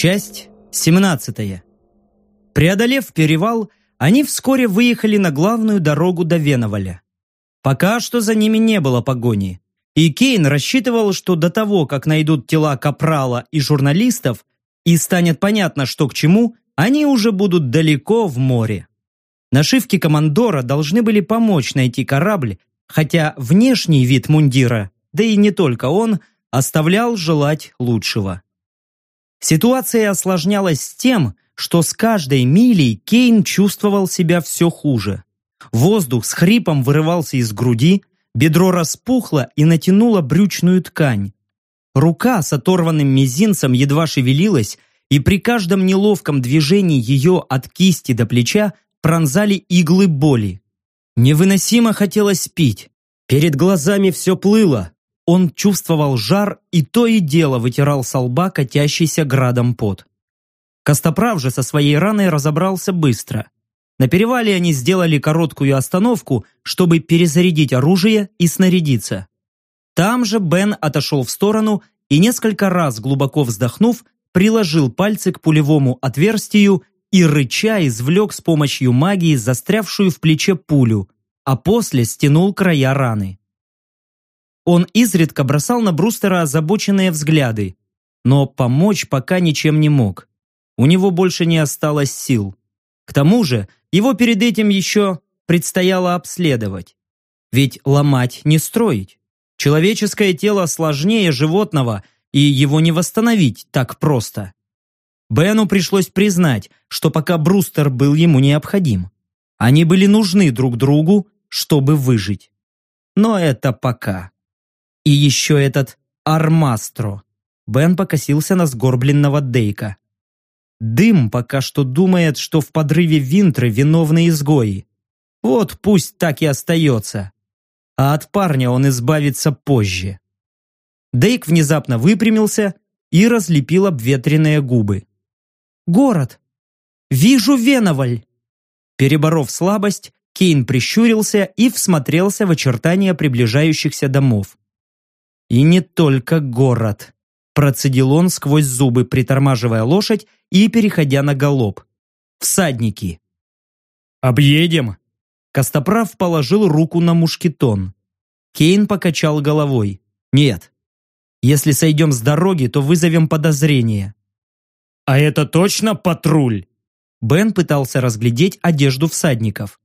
Часть 17. Преодолев перевал, они вскоре выехали на главную дорогу до Веноваля. Пока что за ними не было погони, и Кейн рассчитывал, что до того, как найдут тела Капрала и журналистов, и станет понятно, что к чему, они уже будут далеко в море. Нашивки командора должны были помочь найти корабль, хотя внешний вид мундира, да и не только он, оставлял желать лучшего. Ситуация осложнялась тем, что с каждой милей Кейн чувствовал себя все хуже. Воздух с хрипом вырывался из груди, бедро распухло и натянуло брючную ткань. Рука с оторванным мизинцем едва шевелилась, и при каждом неловком движении ее от кисти до плеча пронзали иглы боли. Невыносимо хотелось пить. Перед глазами все плыло. Он чувствовал жар и то и дело вытирал со лба катящийся градом пот. Костоправ же со своей раной разобрался быстро. На перевале они сделали короткую остановку, чтобы перезарядить оружие и снарядиться. Там же Бен отошел в сторону и несколько раз, глубоко вздохнув, приложил пальцы к пулевому отверстию и, рыча, извлек с помощью магии застрявшую в плече пулю, а после стянул края раны. Он изредка бросал на Брустера озабоченные взгляды, но помочь пока ничем не мог. У него больше не осталось сил. К тому же, его перед этим еще предстояло обследовать. Ведь ломать не строить. Человеческое тело сложнее животного, и его не восстановить так просто. Бену пришлось признать, что пока Брустер был ему необходим. Они были нужны друг другу, чтобы выжить. Но это пока. И еще этот Армастро. Бен покосился на сгорбленного Дейка. Дым пока что думает, что в подрыве Винтры виновны изгои. Вот пусть так и остается. А от парня он избавится позже. Дейк внезапно выпрямился и разлепил обветренные губы. «Город! Вижу Веноваль!» Переборов слабость, Кейн прищурился и всмотрелся в очертания приближающихся домов. «И не только город!» Процедил он сквозь зубы, притормаживая лошадь и переходя на галоп. «Всадники!» «Объедем!» Костоправ положил руку на мушкетон. Кейн покачал головой. «Нет. Если сойдем с дороги, то вызовем подозрение». «А это точно патруль?» Бен пытался разглядеть одежду всадников.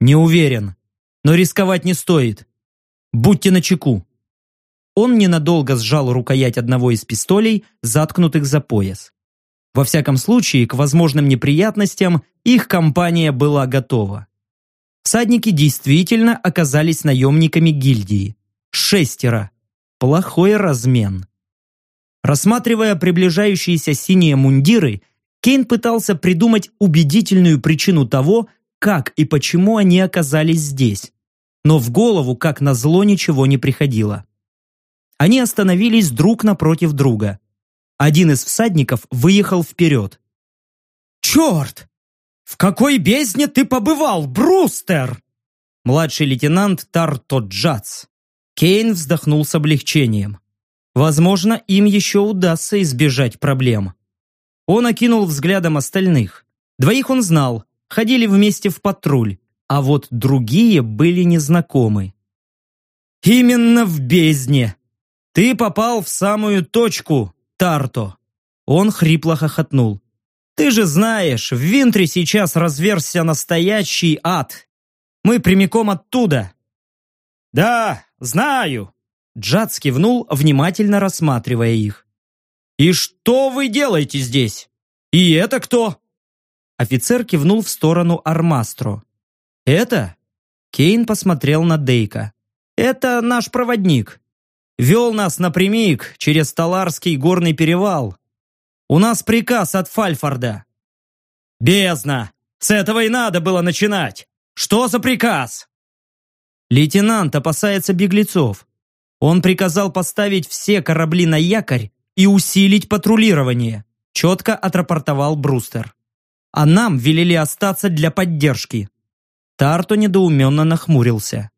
«Не уверен, но рисковать не стоит. Будьте начеку». Он ненадолго сжал рукоять одного из пистолей, заткнутых за пояс. Во всяком случае, к возможным неприятностям их компания была готова. Всадники действительно оказались наемниками гильдии. Шестеро. Плохой размен. Рассматривая приближающиеся синие мундиры, Кейн пытался придумать убедительную причину того, как и почему они оказались здесь. Но в голову, как назло, ничего не приходило. Они остановились друг напротив друга. Один из всадников выехал вперед. «Черт! В какой бездне ты побывал, Брустер?» Младший лейтенант Тарто Джац. Кейн вздохнул с облегчением. Возможно, им еще удастся избежать проблем. Он окинул взглядом остальных. Двоих он знал, ходили вместе в патруль, а вот другие были незнакомы. «Именно в бездне!» «Ты попал в самую точку, Тарто!» Он хрипло хохотнул. «Ты же знаешь, в Винтре сейчас разверзся настоящий ад. Мы прямиком оттуда». «Да, знаю!» Джад кивнул, внимательно рассматривая их. «И что вы делаете здесь? И это кто?» Офицер кивнул в сторону Армастро. «Это?» Кейн посмотрел на Дейка. «Это наш проводник вел нас напрямик через Таларский горный перевал. У нас приказ от Фальфорда. Бездна! С этого и надо было начинать! Что за приказ? Лейтенант опасается беглецов. Он приказал поставить все корабли на якорь и усилить патрулирование, четко отрапортовал Брустер. А нам велели остаться для поддержки. Тарто недоуменно нахмурился.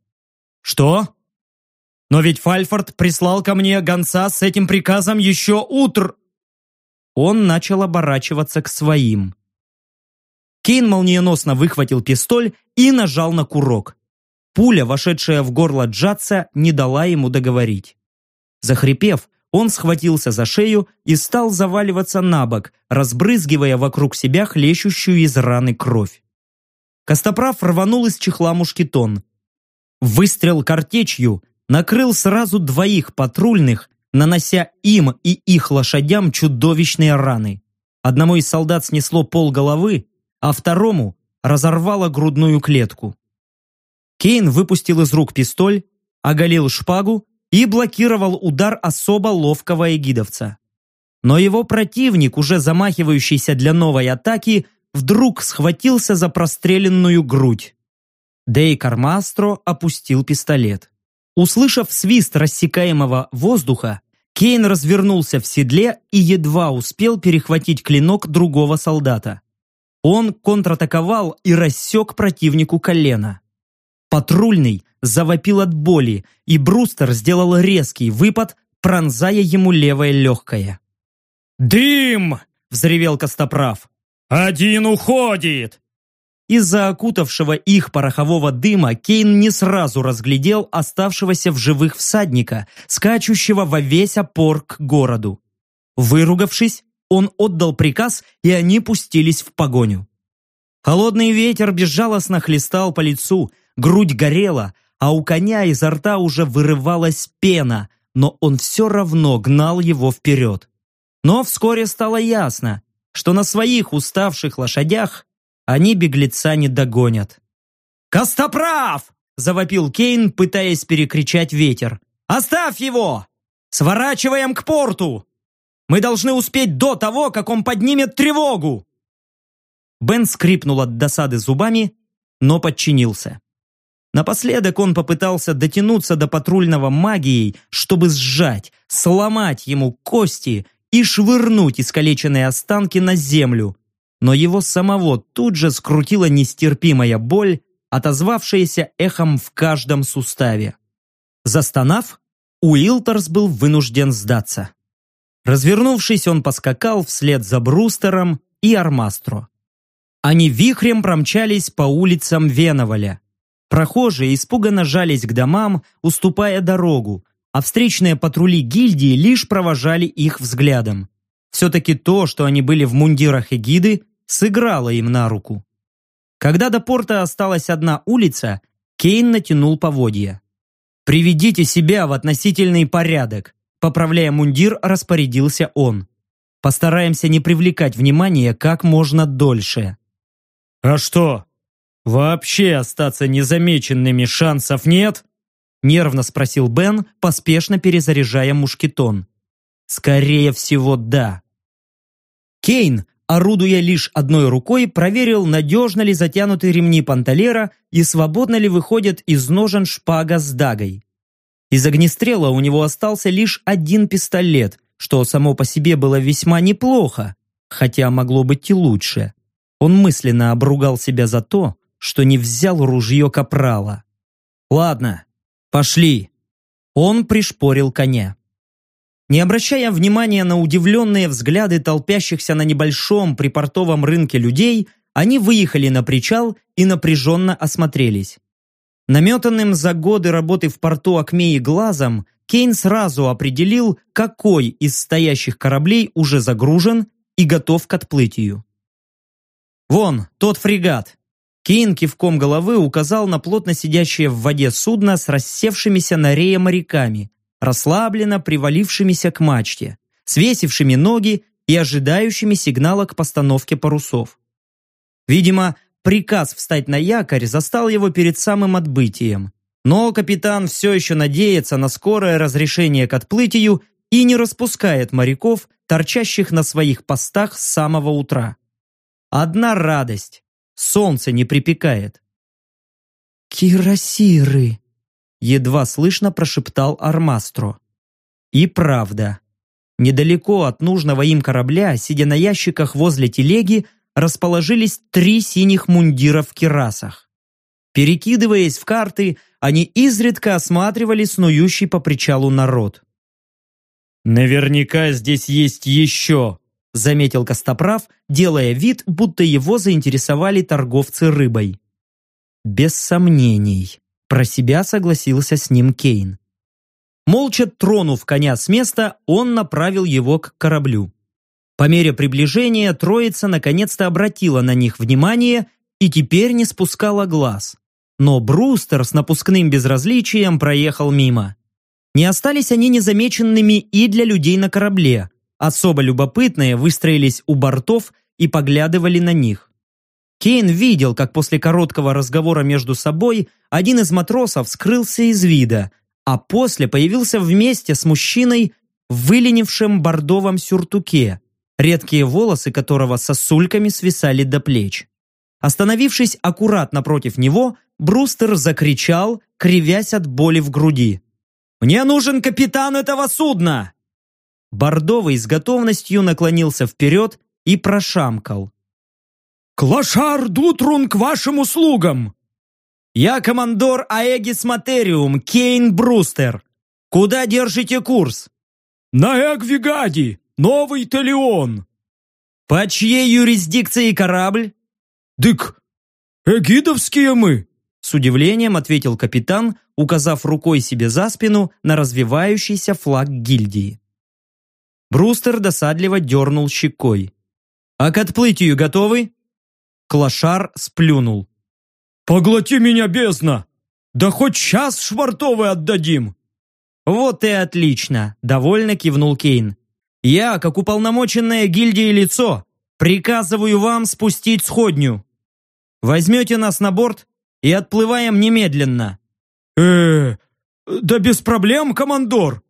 «Что?» Но ведь Фальфорд прислал ко мне гонца с этим приказом еще утр. он начал оборачиваться к своим. Кейн молниеносно выхватил пистоль и нажал на курок. Пуля, вошедшая в горло Джатса, не дала ему договорить. Захрипев, он схватился за шею и стал заваливаться на бок, разбрызгивая вокруг себя хлещущую из раны кровь. Костоправ рванул из чехла мушкетон. Выстрел картечью накрыл сразу двоих патрульных, нанося им и их лошадям чудовищные раны. Одному из солдат снесло пол головы, а второму разорвало грудную клетку. Кейн выпустил из рук пистоль, оголил шпагу и блокировал удар особо ловкого эгидовца. Но его противник, уже замахивающийся для новой атаки, вдруг схватился за простреленную грудь. Дей Кармастро опустил пистолет. Услышав свист рассекаемого воздуха, Кейн развернулся в седле и едва успел перехватить клинок другого солдата. Он контратаковал и рассек противнику колено. Патрульный завопил от боли, и Брустер сделал резкий выпад, пронзая ему левое легкое. «Дым!» — взревел Костоправ. «Один уходит!» Из-за окутавшего их порохового дыма Кейн не сразу разглядел оставшегося в живых всадника, скачущего во весь опор к городу. Выругавшись, он отдал приказ, и они пустились в погоню. Холодный ветер безжалостно хлестал по лицу, грудь горела, а у коня изо рта уже вырывалась пена, но он все равно гнал его вперед. Но вскоре стало ясно, что на своих уставших лошадях они беглеца не догонят. «Костоправ!» – завопил Кейн, пытаясь перекричать ветер. «Оставь его! Сворачиваем к порту! Мы должны успеть до того, как он поднимет тревогу!» Бен скрипнул от досады зубами, но подчинился. Напоследок он попытался дотянуться до патрульного магией, чтобы сжать, сломать ему кости и швырнуть искалеченные останки на землю. Но его самого тут же скрутила нестерпимая боль, отозвавшаяся эхом в каждом суставе. Застонав, Уилтерс был вынужден сдаться. Развернувшись, он поскакал вслед за Брустером и Армастро. Они вихрем промчались по улицам Веноваля, Прохожие испуганно жались к домам, уступая дорогу, а встречные патрули гильдии лишь провожали их взглядом. Все-таки то, что они были в мундирах эгиды, сыграло им на руку. Когда до порта осталась одна улица, Кейн натянул поводья. «Приведите себя в относительный порядок», поправляя мундир, распорядился он. «Постараемся не привлекать внимания как можно дольше». «А что, «Вообще остаться незамеченными шансов нет?» Нервно спросил Бен, поспешно перезаряжая мушкетон. «Скорее всего, да». Кейн, орудуя лишь одной рукой, проверил, надежно ли затянуты ремни панталера и свободно ли выходит из ножен шпага с дагой. Из огнестрела у него остался лишь один пистолет, что само по себе было весьма неплохо, хотя могло быть и лучше. Он мысленно обругал себя за то, что не взял ружье капрала. «Ладно, пошли!» Он пришпорил коня. Не обращая внимания на удивленные взгляды толпящихся на небольшом припортовом рынке людей, они выехали на причал и напряженно осмотрелись. Наметанным за годы работы в порту Акмеи глазом, Кейн сразу определил, какой из стоящих кораблей уже загружен и готов к отплытию. «Вон, тот фрегат. Кейн кивком головы указал на плотно сидящее в воде судно с рассевшимися на рее моряками, расслабленно привалившимися к мачте, свесившими ноги и ожидающими сигнала к постановке парусов. Видимо, приказ встать на якорь застал его перед самым отбытием. Но капитан все еще надеется на скорое разрешение к отплытию и не распускает моряков, торчащих на своих постах с самого утра. Одна радость солнце не припекает. «Кирасиры!» — едва слышно прошептал Армастро. И правда. Недалеко от нужного им корабля, сидя на ящиках возле телеги, расположились три синих мундира в кирасах. Перекидываясь в карты, они изредка осматривали снующий по причалу народ. «Наверняка здесь есть еще», заметил Костоправ, делая вид, будто его заинтересовали торговцы рыбой. Без сомнений, про себя согласился с ним Кейн. Молча тронув коня с места, он направил его к кораблю. По мере приближения троица наконец-то обратила на них внимание и теперь не спускала глаз. Но Брустер с напускным безразличием проехал мимо. Не остались они незамеченными и для людей на корабле. Особо любопытные выстроились у бортов и поглядывали на них. Кейн видел, как после короткого разговора между собой один из матросов скрылся из вида, а после появился вместе с мужчиной в выленившем бордовом сюртуке, редкие волосы которого сосульками свисали до плеч. Остановившись аккуратно против него, Брустер закричал, кривясь от боли в груди. «Мне нужен капитан этого судна!» Бордовый с готовностью наклонился вперед и прошамкал. «Клашар Дутрун к вашим услугам!» «Я командор Аэгис Материум, Кейн Брустер. Куда держите курс?» «На Эгвигади, Новый Талион». «По чьей юрисдикции корабль?» «Дык, эгидовские мы!» С удивлением ответил капитан, указав рукой себе за спину на развивающийся флаг гильдии. Брустер досадливо дернул щекой. «А к отплытию готовы?» Клашар сплюнул. «Поглоти меня, бездна! Да хоть час швартовый отдадим!» «Вот и отлично!» – довольно кивнул Кейн. «Я, как уполномоченное гильдии лицо, приказываю вам спустить сходню. Возьмете нас на борт и отплываем немедленно». э да без проблем, командор!»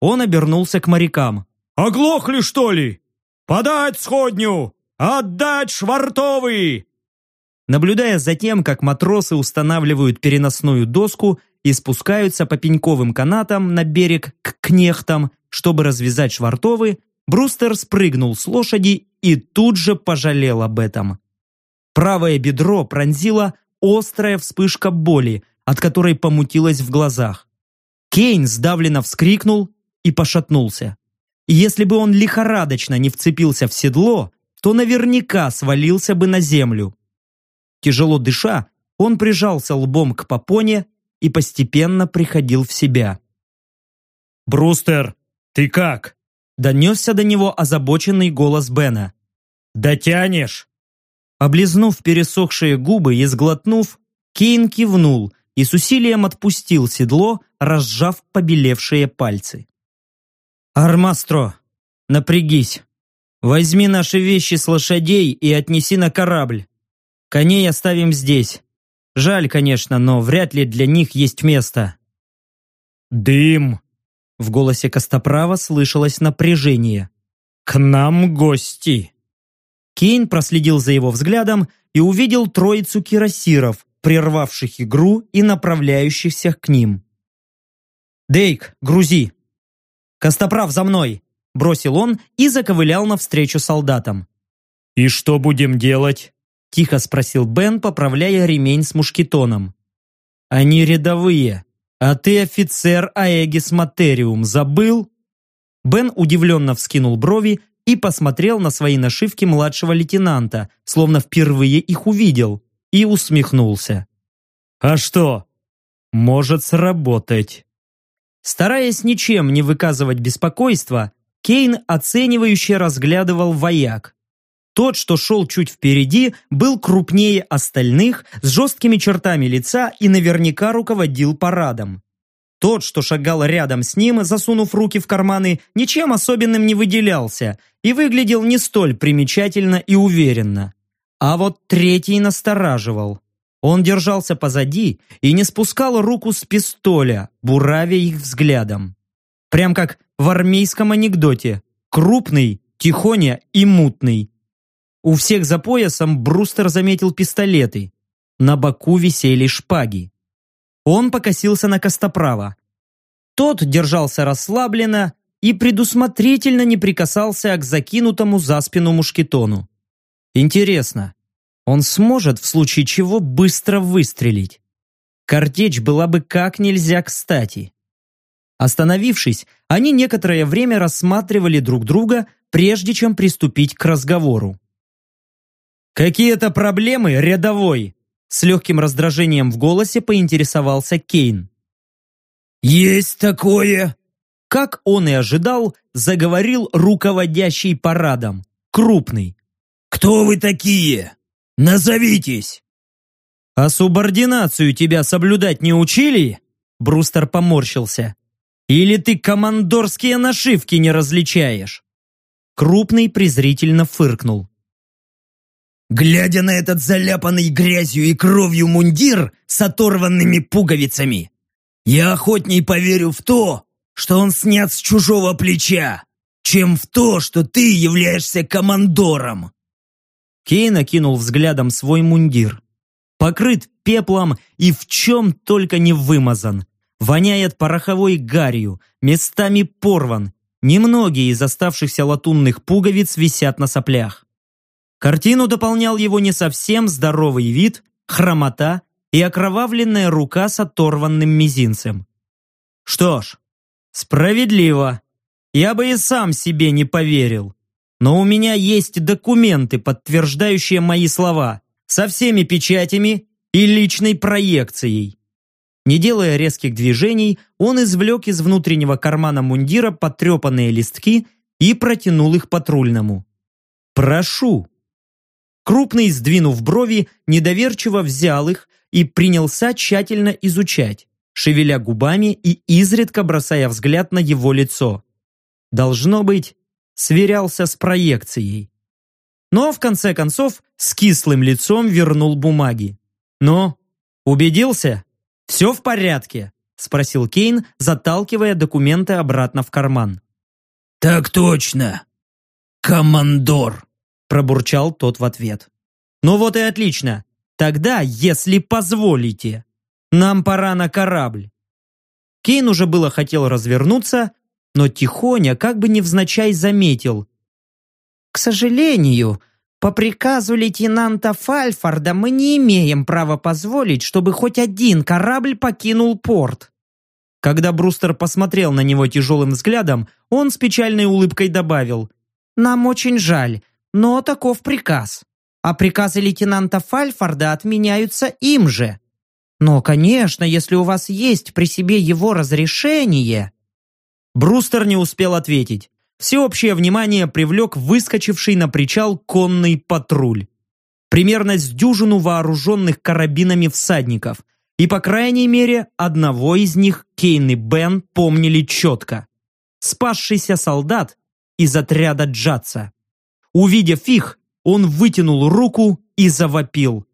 Он обернулся к морякам. «Оглохли, что ли? Подать сходню! Отдать швартовый!» Наблюдая за тем, как матросы устанавливают переносную доску и спускаются по пеньковым канатам на берег к кнехтам, чтобы развязать швартовы, Брустер спрыгнул с лошади и тут же пожалел об этом. Правое бедро пронзила острая вспышка боли, от которой помутилось в глазах. Кейн сдавленно вскрикнул и пошатнулся. И если бы он лихорадочно не вцепился в седло, то наверняка свалился бы на землю. Тяжело дыша, он прижался лбом к попоне и постепенно приходил в себя. «Брустер, ты как?» Донесся до него озабоченный голос Бена. «Дотянешь?» Облизнув пересохшие губы и сглотнув, Кейн кивнул и с усилием отпустил седло, разжав побелевшие пальцы. «Армастро, напрягись. Возьми наши вещи с лошадей и отнеси на корабль. Коней оставим здесь. Жаль, конечно, но вряд ли для них есть место». «Дым!» В голосе Костоправа слышалось напряжение. «К нам гости!» Кейн проследил за его взглядом и увидел троицу кирасиров, прервавших игру и направляющихся к ним. «Дейк, грузи!» «Костоправ, за мной!» – бросил он и заковылял навстречу солдатам. «И что будем делать?» – тихо спросил Бен, поправляя ремень с мушкетоном. «Они рядовые, а ты офицер Аэгис Материум, забыл?» Бен удивленно вскинул брови и посмотрел на свои нашивки младшего лейтенанта, словно впервые их увидел, и усмехнулся. «А что? Может сработать». Стараясь ничем не выказывать беспокойства, Кейн оценивающе разглядывал вояк. Тот, что шел чуть впереди, был крупнее остальных, с жесткими чертами лица и наверняка руководил парадом. Тот, что шагал рядом с ним, засунув руки в карманы, ничем особенным не выделялся и выглядел не столь примечательно и уверенно. А вот третий настораживал. Он держался позади и не спускал руку с пистоля, буравя их взглядом. Прям как в армейском анекдоте. Крупный, тихоня и мутный. У всех за поясом Брустер заметил пистолеты. На боку висели шпаги. Он покосился на Костоправа. Тот держался расслабленно и предусмотрительно не прикасался к закинутому за спину мушкетону. Интересно, он сможет в случае чего быстро выстрелить? Картечь была бы как нельзя кстати. Остановившись, они некоторое время рассматривали друг друга, прежде чем приступить к разговору. «Какие-то проблемы, рядовой?» С легким раздражением в голосе поинтересовался Кейн. «Есть такое!» Как он и ожидал, заговорил руководящий парадом, крупный. «Кто вы такие? Назовитесь!» «А субординацию тебя соблюдать не учили?» Брустер поморщился. «Или ты командорские нашивки не различаешь?» Крупный презрительно фыркнул. «Глядя на этот заляпанный грязью и кровью мундир с оторванными пуговицами, я охотней поверю в то, что он снят с чужого плеча, чем в то, что ты являешься командором. Кейн окинул взглядом свой мундир. Покрыт пеплом и в чем только не вымазан. Воняет пороховой гарью, местами порван. Немногие из оставшихся латунных пуговиц висят на соплях. Картину дополнял его не совсем здоровый вид, хромота и окровавленная рука с оторванным мизинцем. Что ж, справедливо. Я бы и сам себе не поверил. Но у меня есть документы, подтверждающие мои слова, со всеми печатями и личной проекцией. Не делая резких движений, он извлек из внутреннего кармана мундира потрепанные листки и протянул их патрульному. «Прошу». Крупный, сдвинув брови, недоверчиво взял их и принялся тщательно изучать, шевеля губами и изредка бросая взгляд на его лицо. Должно быть, сверялся с проекцией. Но, в конце концов, с кислым лицом вернул бумаги. «Ну, убедился? Все в порядке?» – спросил Кейн, заталкивая документы обратно в карман. «Так точно, командор!» – пробурчал тот в ответ. «Ну вот и отлично. Тогда, если позволите, нам пора на корабль. Кейн уже было хотел развернуться, но тихоня как бы невзначай заметил. «К сожалению, по приказу лейтенанта Фальфорда мы не имеем права позволить, чтобы хоть один корабль покинул порт». Когда Брустер посмотрел на него тяжелым взглядом, он с печальной улыбкой добавил «Нам очень жаль, но таков приказ а приказы лейтенанта Фальфорда отменяются им же. Но, конечно, если у вас есть при себе его разрешение...» Брустер не успел ответить. Всеобщее внимание привлек выскочивший на причал конный патруль. Примерно с дюжину вооруженных карабинами всадников. И, по крайней мере, одного из них Кейн и Бен помнили четко. Спасшийся солдат из отряда Джатса. Увидев их, он вытянул руку и завопил.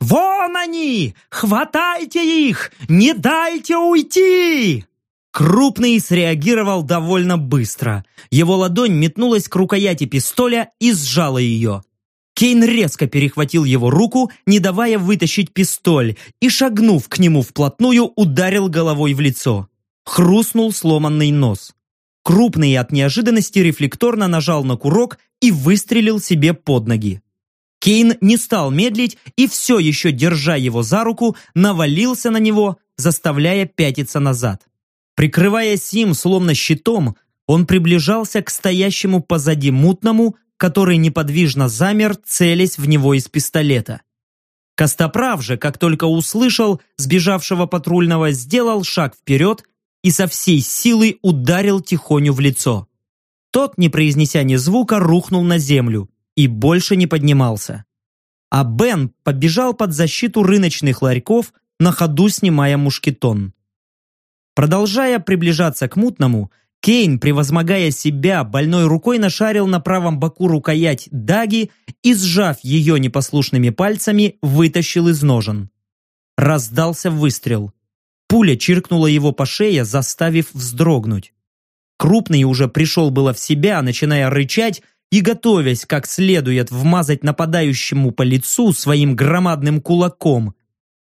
«Вон они! Хватайте их! Не дайте уйти!» Крупный среагировал довольно быстро. Его ладонь метнулась к рукояти пистоля и сжала ее. Кейн резко перехватил его руку, не давая вытащить пистоль, и, шагнув к нему вплотную, ударил головой в лицо. Хрустнул сломанный нос. Крупный от неожиданности рефлекторно нажал на курок и выстрелил себе под ноги. Кейн не стал медлить и все еще, держа его за руку, навалился на него, заставляя пятиться назад. Прикрываясь им словно щитом, он приближался к стоящему позади мутному, который неподвижно замер, целясь в него из пистолета. Костоправ же, как только услышал сбежавшего патрульного, сделал шаг вперед и со всей силы ударил Тихоню в лицо. Тот, не произнеся ни звука, рухнул на землю и больше не поднимался. А Бен побежал под защиту рыночных ларьков, на ходу снимая мушкетон. Продолжая приближаться к мутному, Кейн, превозмогая себя, больной рукой нашарил на правом боку рукоять даги и, сжав ее непослушными пальцами, вытащил из ножен. Раздался выстрел. Пуля чиркнула его по шее, заставив вздрогнуть. Крупный уже пришел было в себя, начиная рычать и готовясь как следует вмазать нападающему по лицу своим громадным кулаком.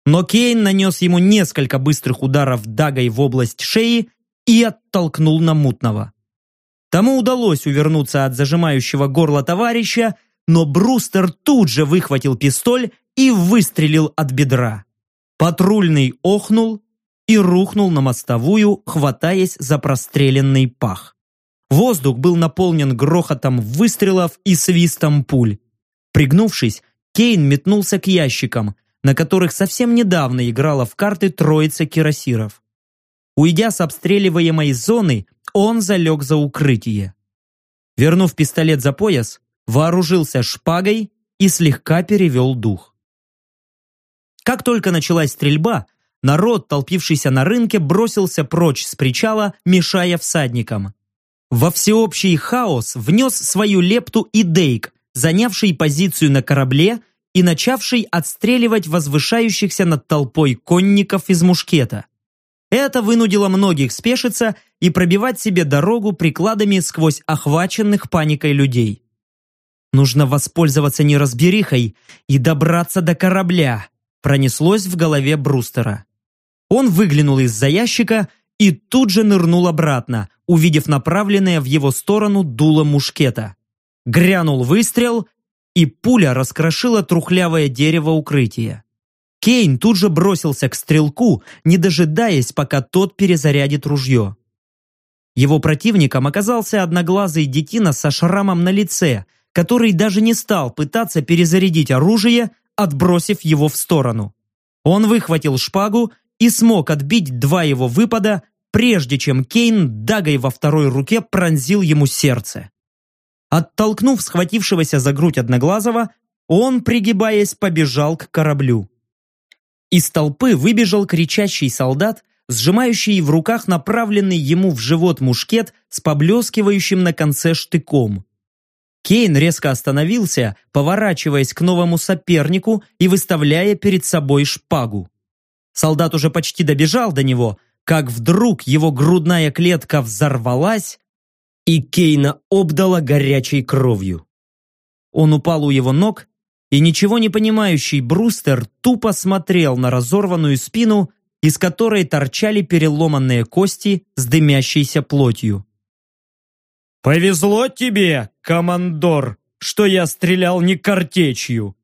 Но Кейн нанес ему несколько быстрых ударов дагой в область шеи и оттолкнул на мутного. Тому удалось увернуться от зажимающего горло товарища, но Брустер тут же выхватил пистоль и выстрелил от бедра. Патрульный охнул и рухнул на мостовую, хватаясь за простреленный пах. Воздух был наполнен грохотом выстрелов и свистом пуль. Пригнувшись, Кейн метнулся к ящикам, на которых совсем недавно играла в карты троица кирасиров. Уйдя с обстреливаемой зоны, он залег за укрытие. Вернув пистолет за пояс, вооружился шпагой и слегка перевел дух. Как только началась стрельба, народ, толпившийся на рынке, бросился прочь с причала, мешая всадникам. Во всеобщий хаос внес свою лепту и Дейк, занявший позицию на корабле и начавший отстреливать возвышающихся над толпой конников из мушкета. Это вынудило многих спешиться и пробивать себе дорогу прикладами сквозь охваченных паникой людей. Нужно воспользоваться неразберихой и добраться до корабля, пронеслось в голове Брустера. Он выглянул из-за ящика и тут же нырнул обратно, увидев направленное в его сторону дуло мушкета. Грянул выстрел, и пуля раскрошила трухлявое дерево укрытия. Кейн тут же бросился к стрелку, не дожидаясь, пока тот перезарядит ружье. Его противником оказался одноглазый детина со шрамом на лице, который даже не стал пытаться перезарядить оружие, отбросив его в сторону. Он выхватил шпагу и смог отбить два его выпада, прежде чем Кейн дагой во второй руке пронзил ему сердце. Оттолкнув схватившегося за грудь Одноглазого, он, пригибаясь, побежал к кораблю. Из толпы выбежал кричащий солдат, сжимающий в руках направленный ему в живот мушкет с поблескивающим на конце штыком. Кейн резко остановился, поворачиваясь к новому сопернику и выставляя перед собой шпагу. Солдат уже почти добежал до него, как вдруг его грудная клетка взорвалась, и Кейна обдала горячей кровью. Он упал у его ног, и ничего не понимающий Брустер тупо смотрел на разорванную спину, из которой торчали переломанные кости с дымящейся плотью. «Повезло тебе, командор, что я стрелял не картечью!»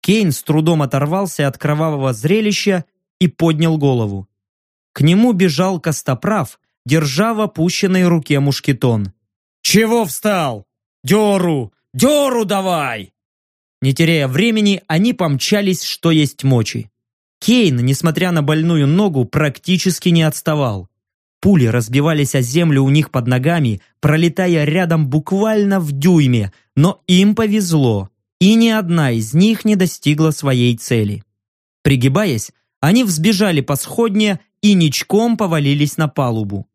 Кейн с трудом оторвался от кровавого зрелища и поднял голову. К нему бежал Костоправ, держа в опущенной руке мушкетон. «Чего встал? Деру! Деру давай!» Не теряя времени, они помчались, что есть мочи. Кейн, несмотря на больную ногу, практически не отставал. Пули разбивались о землю у них под ногами, пролетая рядом буквально в дюйме, но им повезло, и ни одна из них не достигла своей цели. Пригибаясь, они взбежали по сходне и ничком повалились на палубу.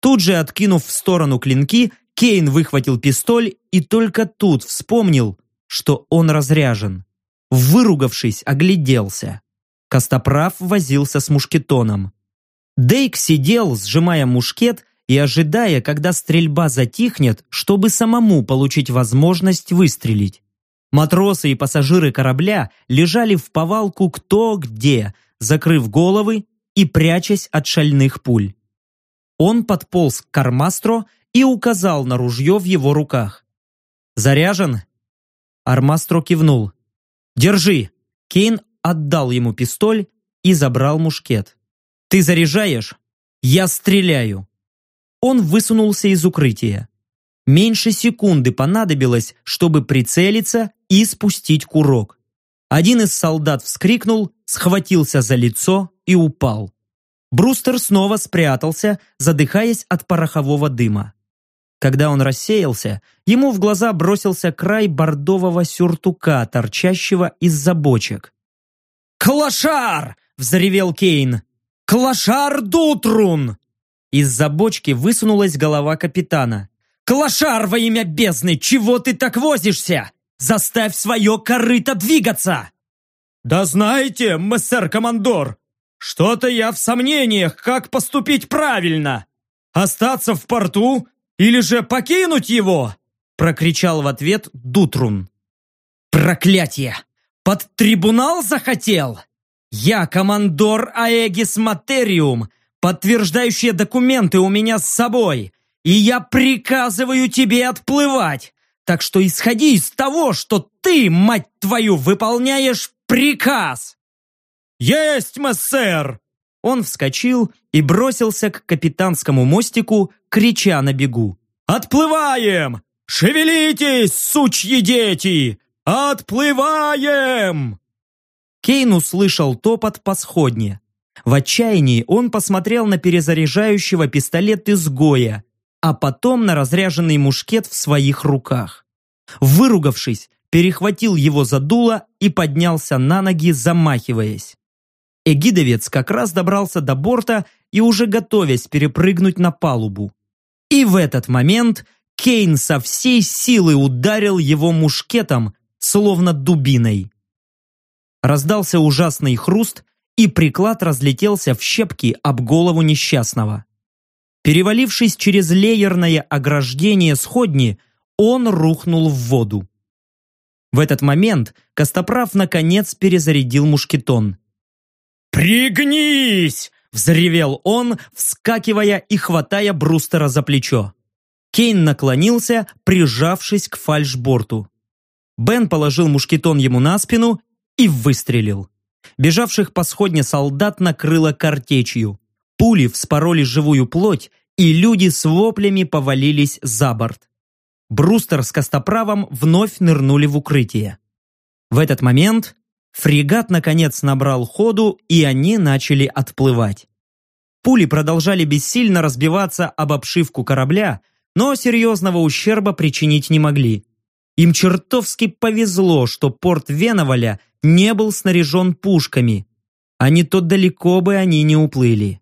Тут же, откинув в сторону клинки, Кейн выхватил пистоль и только тут вспомнил, что он разряжен. Выругавшись, огляделся. Костоправ возился с мушкетоном. Дейк сидел, сжимая мушкет и ожидая, когда стрельба затихнет, чтобы самому получить возможность выстрелить. Матросы и пассажиры корабля лежали в повалку кто где, закрыв головы и прячась от шальных пуль. Он подполз к Кармастро и указал на ружье в его руках. «Заряжен?» Армастро кивнул. «Держи!» Кейн отдал ему пистоль и забрал мушкет. «Ты заряжаешь? Я стреляю!» Он высунулся из укрытия. Меньше секунды понадобилось, чтобы прицелиться и спустить курок. Один из солдат вскрикнул, схватился за лицо и упал. Брустер снова спрятался, задыхаясь от порохового дыма. Когда он рассеялся, ему в глаза бросился край бордового сюртука, торчащего из-за бочек. «Клошар!» — взревел Кейн. «Клошар Дутрун!» Из-за бочки высунулась голова капитана. «Клошар во имя бездны! Чего ты так возишься? Заставь свое корыто двигаться!» «Да знаете, мессер-командор, что-то я в сомнениях, как поступить правильно. Остаться в порту или же покинуть его?» прокричал в ответ Дутрун. «Проклятие! Под трибунал захотел? Я командор Аэгис Материум, подтверждающие документы у меня с собой, и я приказываю тебе отплывать, так что исходи из того, что ты, мать твою, выполняешь приказ!» «Есть, мессер!» Он вскочил и бросился к капитанскому мостику, крича на бегу. Отплываем! Шевелитесь, сучьи дети! Отплываем!» Кейн услышал топот по сходне. В отчаянии он посмотрел на перезаряжающего пистолет изгоя, а потом на разряженный мушкет в своих руках. Выругавшись, перехватил его за дуло и поднялся на ноги, замахиваясь. Эгидовец как раз добрался до борта и уже готовясь перепрыгнуть на палубу. И в этот момент Кейн со всей силы ударил его мушкетом, словно дубиной. Раздался ужасный хруст, и приклад разлетелся в щепки об голову несчастного. Перевалившись через леерное ограждение сходни, он рухнул в воду. В этот момент Костоправ наконец перезарядил мушкетон. «Пригнись!» – взревел он, вскакивая и хватая Брустера за плечо. Кейн наклонился, прижавшись к фальшборту. Бен положил мушкетон ему на спину и выстрелил. Бежавших по сходне солдат накрыло картечью. Пули вспороли живую плоть, и люди с воплями повалились за борт. Брустер с Костоправом вновь нырнули в укрытие. В этот момент фрегат наконец набрал ходу, и они начали отплывать. Пули продолжали бессильно разбиваться об обшивку корабля, но серьезного ущерба причинить не могли. Им чертовски повезло, что порт Веноваля не был снаряжен пушками, а не то далеко бы они не уплыли.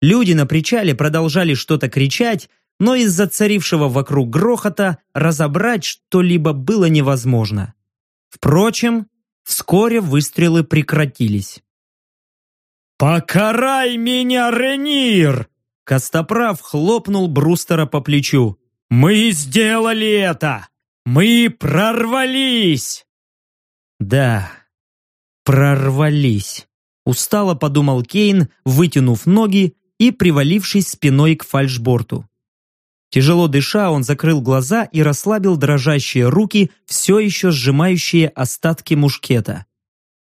Люди на причале продолжали что-то кричать, но из-за царившего вокруг грохота разобрать что-либо было невозможно. Впрочем, вскоре выстрелы прекратились. «Покарай меня, Ренир!» Костоправ хлопнул Брустера по плечу. «Мы сделали это! Мы прорвались!» «Да, прорвались!» Устало подумал Кейн, вытянув ноги и привалившись спиной к фальшборту. Тяжело дыша, он закрыл глаза и расслабил дрожащие руки, все еще сжимающие остатки мушкета.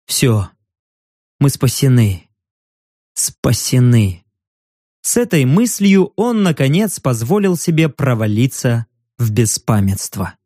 «Все, мы спасены. Спасены». С этой мыслью он, наконец, позволил себе провалиться в беспамятство.